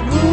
Hallelujah.